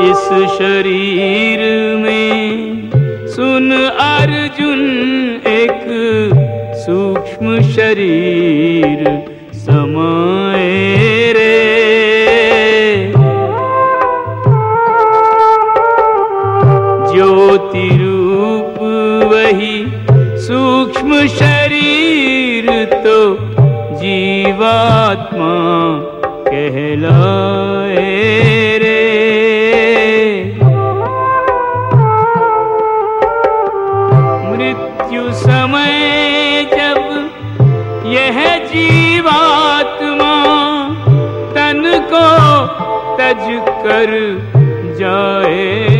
इस शरीर में। सुन अर्जुन, एक सूक्ष्म शरीर समाए रे। ज्योति रूप वही सूक्ष्म शरीर तो जीवात्मा कहलाए। यह जीवात्मा तन को तज कर जाए।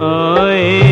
आए